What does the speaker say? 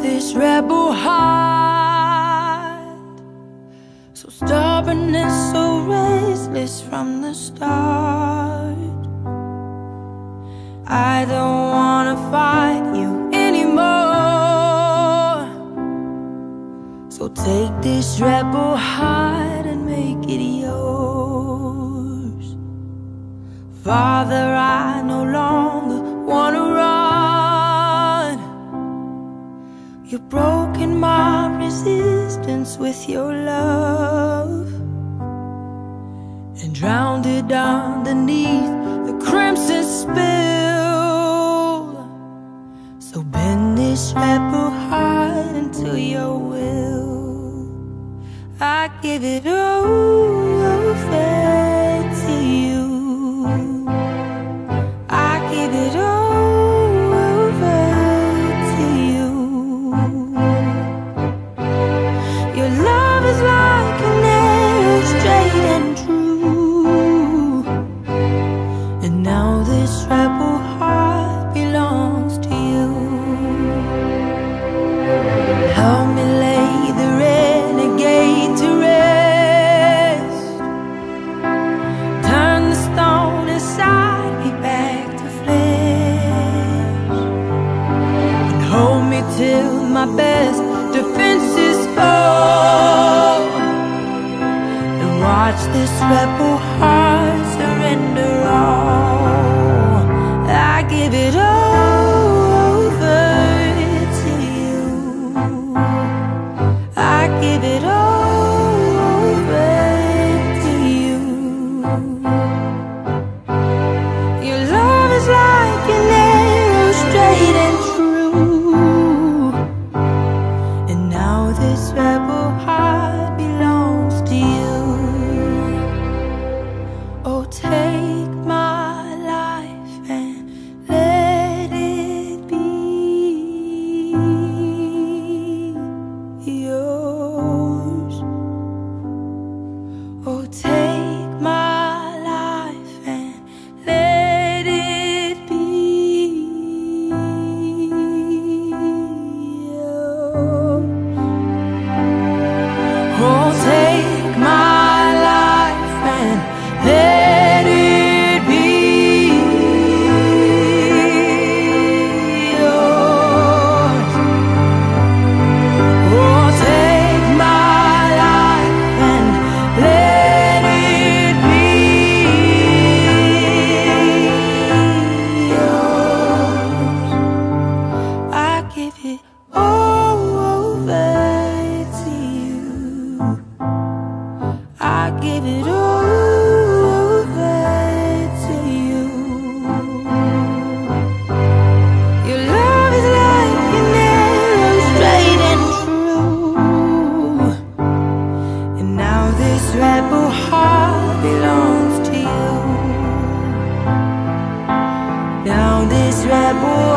this rebel heart. So stubborn and so restless from the start. I don't wanna fight you anymore. So take this rebel heart and make it yours. Father, I no longer resistance with your love And drowned it underneath the crimson spill. So bend this rebel heart into your will. I give it over my best defenses fall And watch this rebel heart surrender all. I give it over my boy.